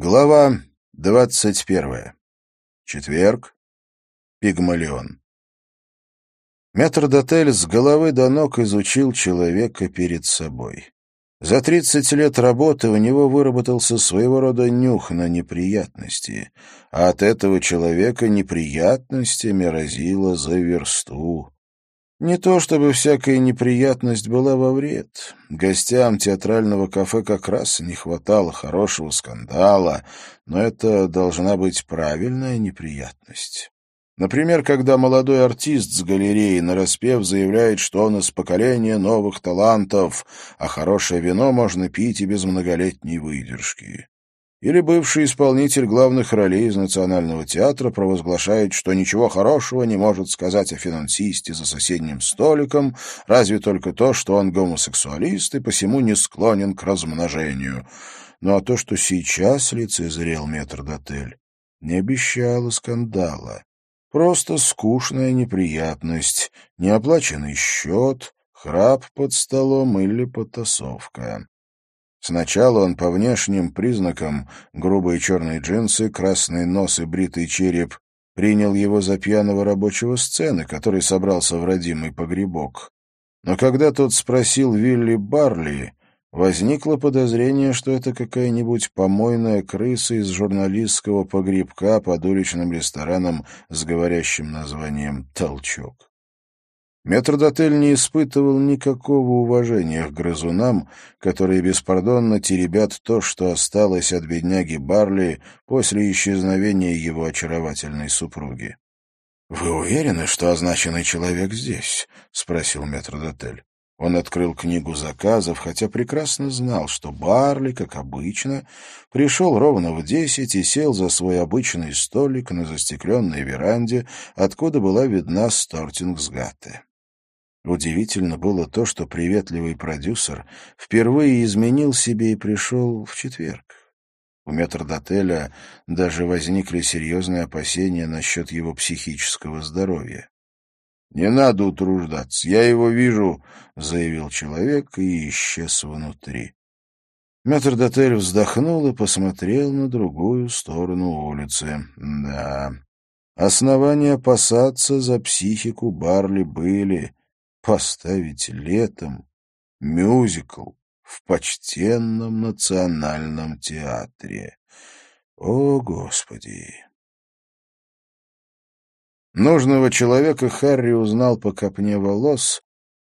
Глава двадцать первая. Четверг. Пигмалион. Метрдотель с головы до ног изучил человека перед собой. За тридцать лет работы у него выработался своего рода нюх на неприятности, а от этого человека неприятностями разило за версту. Не то чтобы всякая неприятность была во вред. Гостям театрального кафе как раз не хватало хорошего скандала, но это должна быть правильная неприятность. Например, когда молодой артист с галереи нараспев заявляет, что он из поколения новых талантов, а хорошее вино можно пить и без многолетней выдержки. Или бывший исполнитель главных ролей из Национального театра провозглашает, что ничего хорошего не может сказать о финансисте за соседним столиком, разве только то, что он гомосексуалист и посему не склонен к размножению. Ну а то, что сейчас лицезрел метрдотель, не обещало скандала. Просто скучная неприятность, неоплаченный счет, храп под столом или потасовка. Сначала он по внешним признакам — грубые черные джинсы, красный нос и бритый череп — принял его за пьяного рабочего сцены, который собрался в родимый погребок. Но когда тот спросил Вилли Барли, возникло подозрение, что это какая-нибудь помойная крыса из журналистского погребка под уличным рестораном с говорящим названием «Толчок». Метрдотель не испытывал никакого уважения к грызунам, которые беспардонно теребят то, что осталось от бедняги Барли после исчезновения его очаровательной супруги. — Вы уверены, что означенный человек здесь? — спросил метрдотель. Он открыл книгу заказов, хотя прекрасно знал, что Барли, как обычно, пришел ровно в десять и сел за свой обычный столик на застекленной веранде, откуда была видна Стортингсгатте. Удивительно было то, что приветливый продюсер впервые изменил себе и пришел в четверг. У метрдотеля даже возникли серьезные опасения насчет его психического здоровья. «Не надо утруждаться, я его вижу», — заявил человек и исчез внутри. Метрдотель вздохнул и посмотрел на другую сторону улицы. Да, основания опасаться за психику Барли были, поставить летом мюзикл в почтенном национальном театре. О, Господи! Нужного человека Харри узнал по копне волос,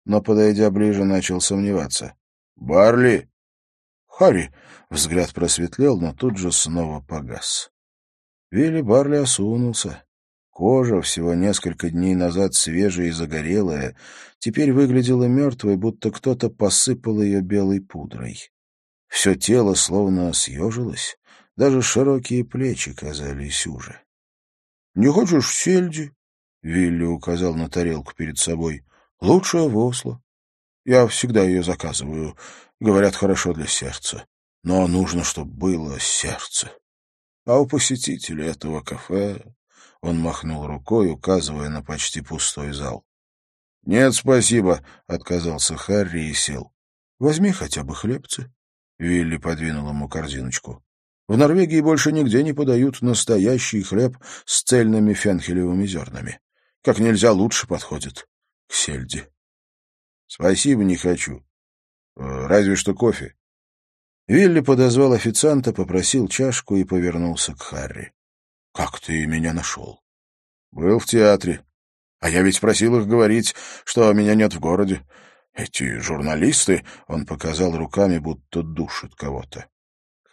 но, подойдя ближе, начал сомневаться. «Барли!» «Харри!» — взгляд просветлел, но тут же снова погас. Вилли Барли осунулся. Кожа, всего несколько дней назад свежая и загорелая, теперь выглядела мертвой, будто кто-то посыпал ее белой пудрой. Все тело словно съежилось, даже широкие плечи казались уже. — Не хочешь сельди? — Вилли указал на тарелку перед собой. — Лучшая в Осло. Я всегда ее заказываю. Говорят, хорошо для сердца. Но нужно, чтобы было сердце. А у посетителей этого кафе он махнул рукой, указывая на почти пустой зал. — Нет, спасибо, — отказался Харри и сел. — Возьми хотя бы хлебцы. Вилли подвинул ему корзиночку. В Норвегии больше нигде не подают настоящий хлеб с цельными фенхелевыми зернами. Как нельзя лучше подходит к сельде. — Спасибо, не хочу. Э, разве что кофе. Вилли подозвал официанта, попросил чашку и повернулся к Харри. Как ты меня нашел? Был в театре. А я ведь просил их говорить, что меня нет в городе. Эти журналисты, он показал руками, будто душит кого-то.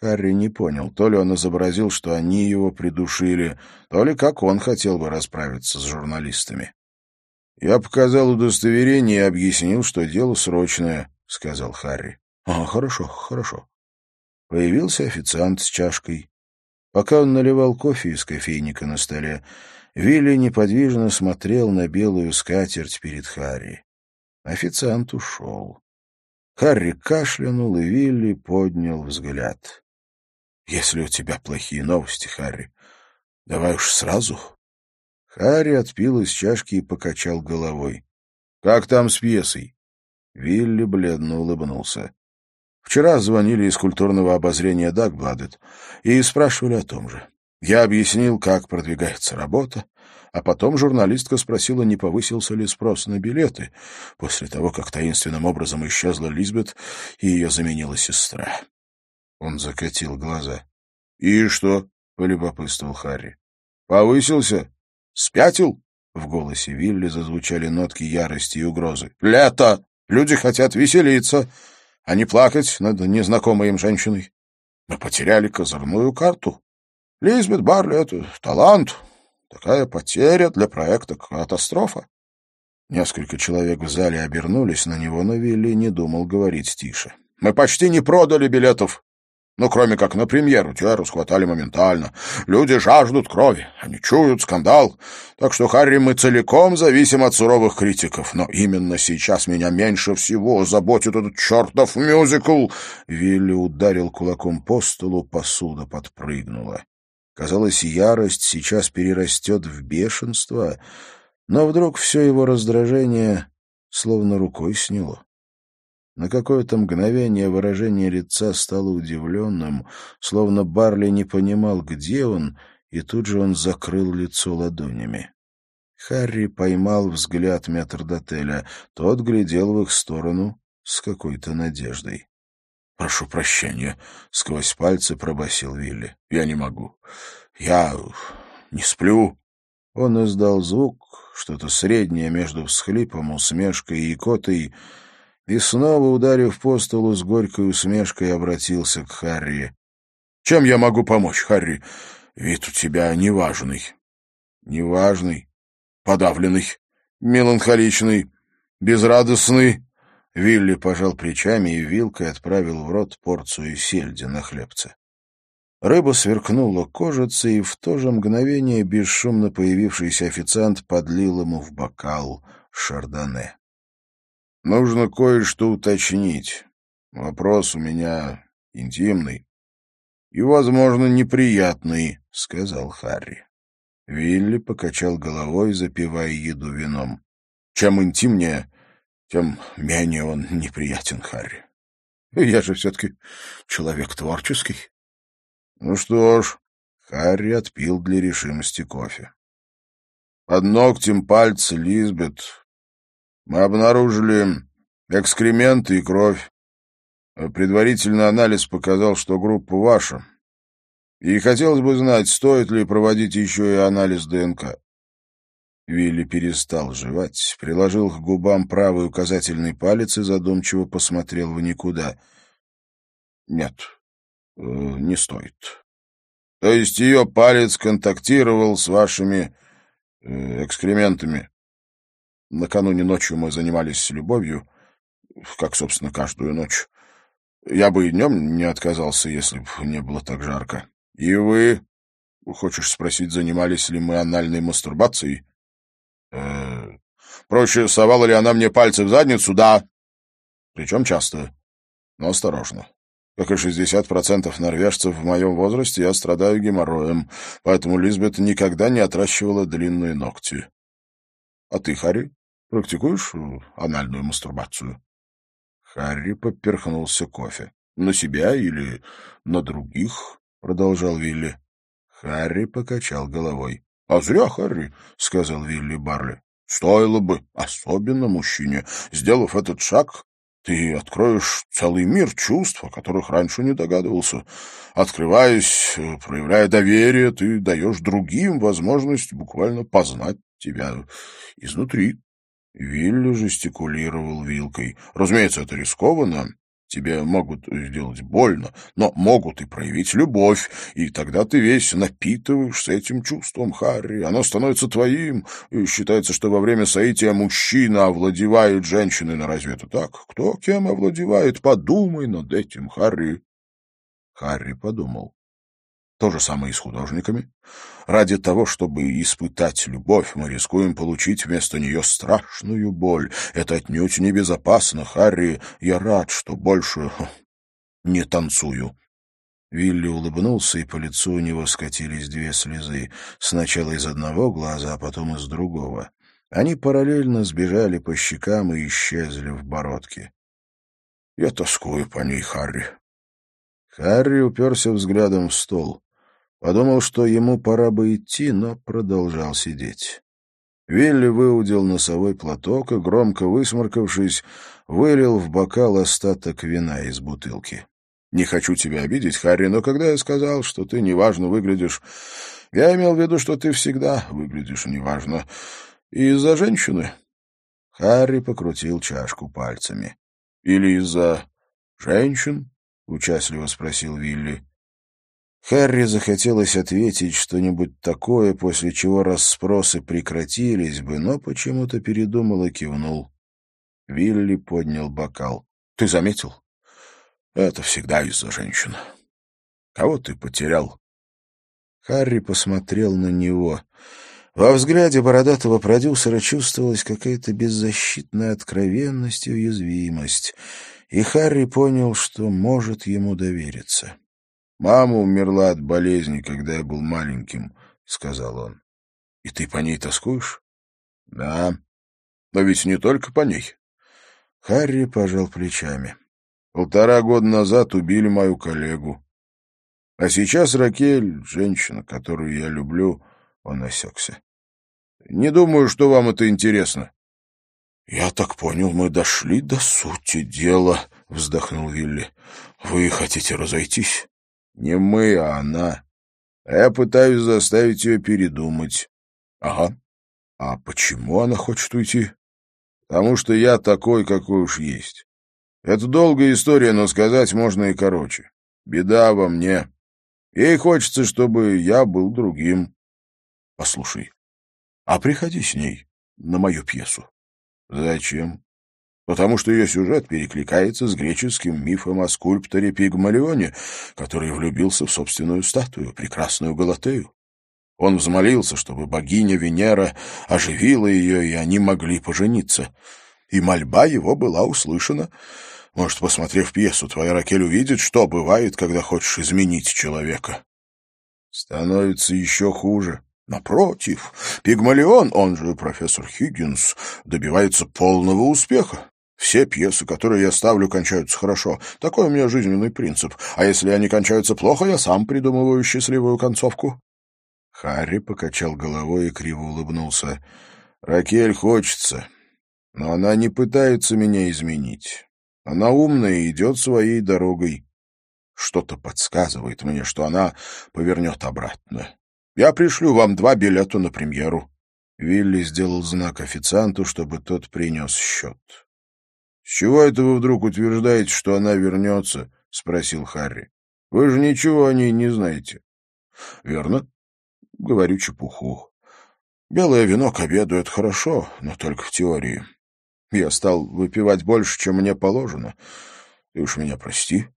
Харри не понял, то ли он изобразил, что они его придушили, то ли как он хотел бы расправиться с журналистами. «Я показал удостоверение и объяснил, что дело срочное», — сказал Харри. «А, хорошо, хорошо». Появился официант с чашкой. Пока он наливал кофе из кофейника на столе, Вилли неподвижно смотрел на белую скатерть перед Харри. Официант ушел. Харри кашлянул, и Вилли поднял взгляд. — Если у тебя плохие новости, Харри, давай уж сразу. Харри отпил из чашки и покачал головой. — Как там с пьесой? Вилли бледно улыбнулся. Вчера звонили из культурного обозрения Дагбладет и спрашивали о том же. Я объяснил, как продвигается работа, а потом журналистка спросила, не повысился ли спрос на билеты, после того, как таинственным образом исчезла Лизбет и ее заменила сестра. Он закатил глаза. — И что? — полюбопытствовал Харри. — Повысился? Спятил? В голосе Вилли зазвучали нотки ярости и угрозы. — Лето! Люди хотят веселиться, а не плакать над незнакомой им женщиной. Мы потеряли козырную карту. Лизбет Барли — это талант. Такая потеря для проекта катастрофа. Несколько человек в зале обернулись на него, но Вилли не думал говорить тише. «Мы почти не продали билетов. Ну, кроме как на премьеру, Тиару схватали моментально. Люди жаждут крови, они чуют скандал. Так что, Харри, мы целиком зависим от суровых критиков. Но именно сейчас меня меньше всего заботит этот чертов мюзикл. Вилли ударил кулаком по столу, посуда подпрыгнула. Казалось, ярость сейчас перерастет в бешенство, но вдруг все его раздражение словно рукой сняло. На какое-то мгновение выражение лица стало удивленным, словно Барли не понимал, где он, и тут же он закрыл лицо ладонями. Харри поймал взгляд метрдотеля. Тот глядел в их сторону с какой-то надеждой. — Прошу прощения, — сквозь пальцы пробасил Вилли. — Я не могу. Я не сплю. Он издал звук, что-то среднее между всхлипом, усмешкой и икотой, — и снова, ударив по столу с горькой усмешкой, обратился к Харри. — Чем я могу помочь, Харри? Вид у тебя неважный. — Неважный, подавленный, меланхоличный, безрадостный. Вилли пожал плечами и вилкой отправил в рот порцию сельди на хлебце. Рыба сверкнула кожицей, и в то же мгновение бесшумно появившийся официант подлил ему в бокал шардоне. Нужно кое-что уточнить. Вопрос у меня интимный и, возможно, неприятный, — сказал Харри. Вилли покачал головой, запивая еду вином. Чем интимнее, тем менее он неприятен Харри. Я же все-таки человек творческий. Ну что ж, Харри отпил для решимости кофе. Под ногтем пальца Лизбет мы обнаружили экскременты и кровь. Предварительный анализ показал, что группа ваша. И хотелось бы знать, стоит ли проводить еще и анализ ДНК. Вилли перестал жевать, приложил к губам правый указательный палец и задумчиво посмотрел в никуда. Нет, э, не стоит. То есть ее палец контактировал с вашими э, экскрементами? Накануне ночью мы занимались любовью, как, собственно, каждую ночь. Я бы и днем не отказался, если бы не было так жарко. И вы, хочешь спросить, занимались ли мы анальной мастурбацией? Э -э проще, совала ли она мне пальцы в задницу? Да. Причем часто, но осторожно. Как и 60% норвежцев в моем возрасте, я страдаю геморроем, поэтому Лизбет никогда не отращивала длинные ногти. А ты, Харри, практикуешь анальную мастурбацию? Харри поперхнулся кофе. На себя или на других? продолжал Вилли. Харри покачал головой. — А зря, Харри, — сказал Вилли Барли. — Стоило бы, особенно мужчине, сделав этот шаг, ты откроешь целый мир чувств, о которых раньше не догадывался. Открываясь, э, проявляя доверие, ты даешь другим возможность буквально познать тебя изнутри. Вилли жестикулировал вилкой. Разумеется, это рискованно. Тебе могут сделать больно, но могут и проявить любовь, и тогда ты весь напитываешься этим чувством, Харри. Оно становится твоим, и считается, что во время соития мужчина овладевает женщиной. Но разве это так? Кто кем овладевает? Подумай над этим, Харри. Харри подумал. То же самое и с художниками. Ради того, чтобы испытать любовь, мы рискуем получить вместо нее страшную боль. Это отнюдь небезопасно, Харри. Я рад, что больше не танцую. Вилли улыбнулся, и по лицу у него скатились две слезы. Сначала из одного глаза, а потом из другого. Они параллельно сбежали по щекам и исчезли в бородке. Я тоскую по ней, Харри. Харри уперся взглядом в стол. Подумал, что ему пора бы идти, но продолжал сидеть. Вилли выудил носовой платок и, громко высморкавшись, вылил в бокал остаток вина из бутылки. «Не хочу тебя обидеть, Харри, но когда я сказал, что ты неважно выглядишь, я имел в виду, что ты всегда выглядишь неважно. Из-за женщины». Харри покрутил чашку пальцами. «Или из-за женщин?» — участливо спросил Вилли. Харри захотелось ответить что-нибудь такое, после чего расспросы прекратились бы, но почему-то передумал и кивнул. Вилли поднял бокал. — Ты заметил? Это всегда из-за женщин. Кого ты потерял? Харри посмотрел на него. Во взгляде бородатого продюсера чувствовалась какая-то беззащитная откровенность и уязвимость, и Харри понял, что может ему довериться. «Мама умерла от болезни, когда я был маленьким», — сказал он. «И ты по ней тоскуешь?» «Да. Но ведь не только по ней». Харри пожал плечами. «Полтора года назад убили мою коллегу. А сейчас Ракель — женщина, которую я люблю», — он осекся. «Не думаю, что вам это интересно». «Я так понял, мы дошли до сути дела», — вздохнул Вилли. «Вы хотите разойтись?» Не мы, а она. А я пытаюсь заставить ее передумать. Ага. А почему она хочет уйти? Потому что я такой, какой уж есть. Это долгая история, но сказать можно и короче. Беда во мне. Ей хочется, чтобы я был другим. Послушай, а приходи с ней на мою пьесу. Зачем? Потому что ее сюжет перекликается с греческим мифом о скульпторе Пигмалионе, который влюбился в собственную статую, прекрасную Галатею. Он взмолился, чтобы богиня Венера оживила ее, и они могли пожениться. И мольба его была услышана. Может, посмотрев пьесу, твоя Ракель увидит, что бывает, когда хочешь изменить человека. Становится еще хуже. Напротив, Пигмалион, он же профессор Хиггинс, добивается полного успеха. Все пьесы, которые я ставлю, кончаются хорошо. Такой у меня жизненный принцип. А если они кончаются плохо, я сам придумываю счастливую концовку». Харри покачал головой и криво улыбнулся. «Ракель хочется, но она не пытается меня изменить. Она умная и идет своей дорогой. Что-то подсказывает мне, что она повернет обратно. Я пришлю вам два билета на премьеру». Вилли сделал знак официанту, чтобы тот принес счет. «С чего это вы вдруг утверждаете, что она вернется?» — спросил Харри. «Вы же ничего о ней не знаете». «Верно. Говорю чепуху. Белое вино к обеду — это хорошо, но только в теории. Я стал выпивать больше, чем мне положено. Ты уж меня прости».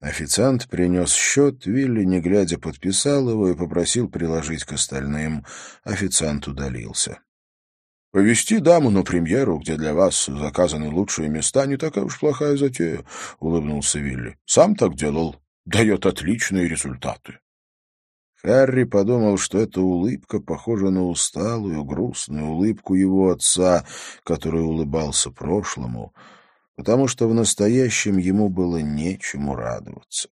Официант принес счет, Вилли, не глядя, подписал его и попросил приложить к остальным. Официант удалился. Повести даму на премьеру, где для вас заказаны лучшие места, не такая уж плохая затея, — улыбнулся Вилли. — Сам так делал. Дает отличные результаты. Харри подумал, что эта улыбка похожа на усталую, грустную улыбку его отца, который улыбался прошлому, потому что в настоящем ему было нечему радоваться.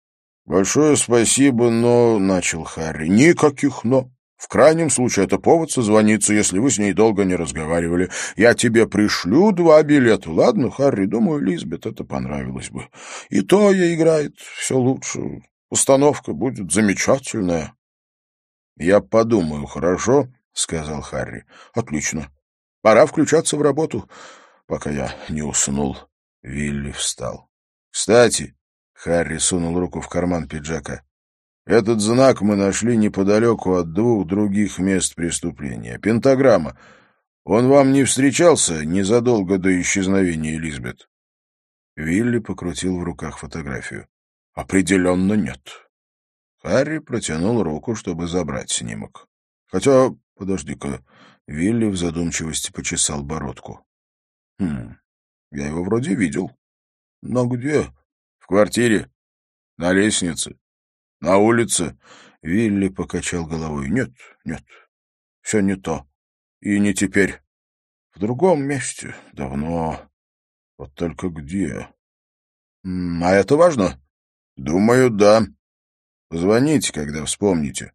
— Большое спасибо, но... — начал Харри. — Никаких «но». В крайнем случае это повод созвониться, если вы с ней долго не разговаривали. Я тебе пришлю два билета. Ладно, Харри, думаю, Лизбет это понравилось бы. И то ей играет все лучше. Установка будет замечательная. Я подумаю, хорошо? — сказал Харри. — Отлично. Пора включаться в работу, пока я не уснул. Вилли встал. — Кстати, — Харри сунул руку в карман пиджака, этот знак мы нашли неподалеку от двух других мест преступления. Пентаграмма. Он вам не встречался незадолго до исчезновения Элизабет? Вилли покрутил в руках фотографию. Определенно нет. Харри протянул руку, чтобы забрать снимок. Хотя, подожди-ка, Вилли в задумчивости почесал бородку. Хм, я его вроде видел. Но где? В квартире. На лестнице. На улице Вилли покачал головой. Нет, нет, все не то. И не теперь. В другом месте. Давно. Вот только где? А это важно? Думаю, да. Звоните, когда вспомните.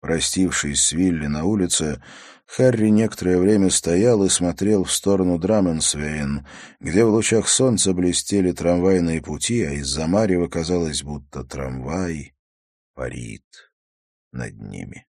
Простившись с Вилли на улице, Харри некоторое время стоял и смотрел в сторону Драменсвейн, где в лучах солнца блестели трамвайные пути, а из-за Марева казалось, будто трамвай парит над ними.